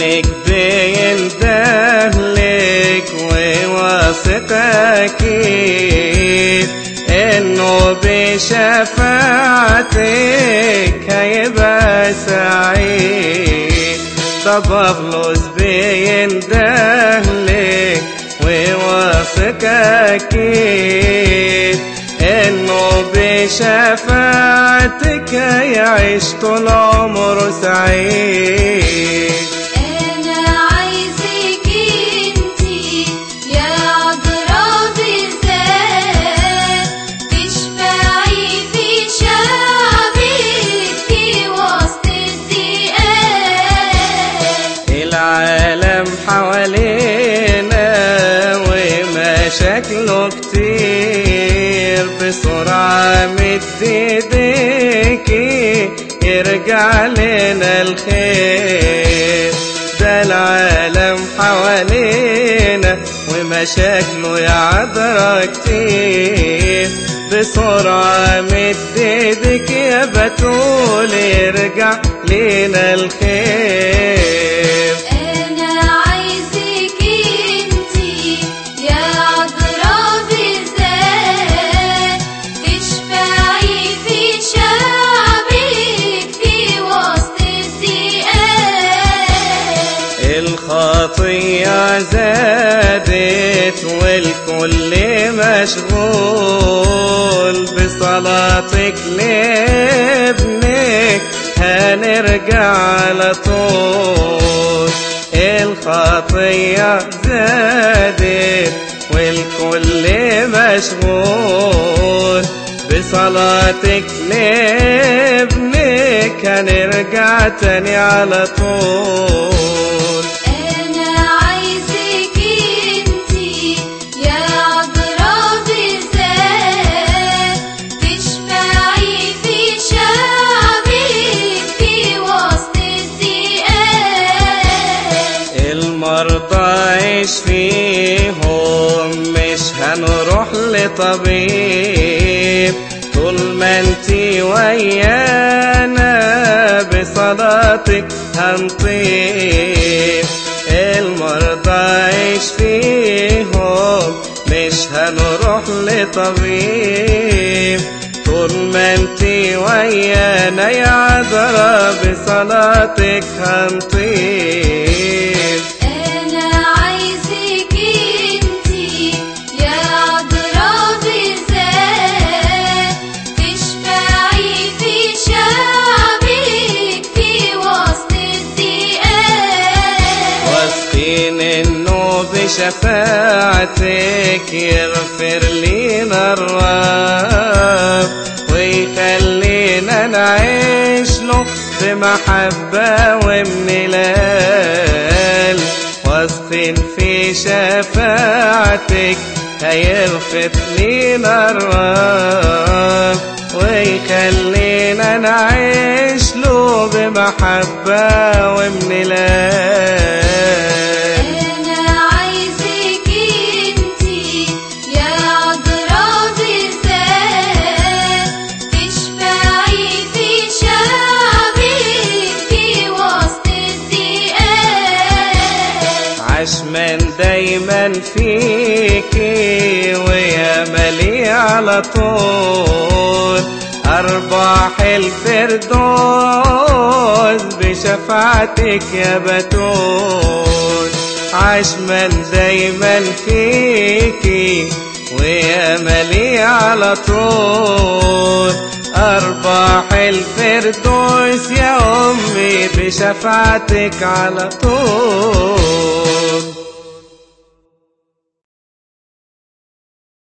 انك بين دهلك وواثقك إنه بشفاعتك هيبقى سعيد. طب بابلوس بين دهلك وواثقك إنه بشفاعتك هيعيش طول عمره سعيد. ومشاكله كتير بسرعة مد ايديكي يرجع لنا الخير. ده العالم حوالينا ومشاكله يا عذرا كتير. بسرعة مد إيدك يا بتول يرجع لنا الخير. زادت والكل مشغول بصلاتك لابنك. هنرجع على طول. الخطية زادت والكل مشغول بصلاتك لابنك. هنرجع تاني على طول. يشفيهم مش هنروح لطبيب. طول ما انتي ويانا بصلاتك هنطيب. المرضى يشفيهم مش هنروح لطبيب. طول ما انتي ويانا يا عذرا بصلاتك هنطيب. بشفاعتك يغفر لينا الرب ويخلينا نعيش له بمحبة ومنلال واثقين في شفاعتك هيغفر لينا الرب ويخلينا نعيش له بمحبة ومنلال عشمان دايما فيكي ويا ملي على طول. أرباح الفردوس بشفاعتك يا بتول عشمان دايما فيكي ويا ملي على طول. أرباح الفردوس يا أمي بشفاعتك على طول.